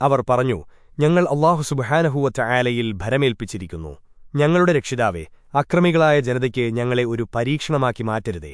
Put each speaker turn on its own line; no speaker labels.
അവർ പറഞ്ഞു ഞങ്ങൾ അള്ളാഹു സുബഹാനഹൂവറ്റ ആലയിൽ ഭരമേൽപ്പിച്ചിരിക്കുന്നു. ഞങ്ങളുടെ രക്ഷിതാവേ അക്രമികളായ ജനതയ്ക്ക് ഞങ്ങളെ ഒരു പരീക്ഷണമാക്കി മാറ്റരുതേ.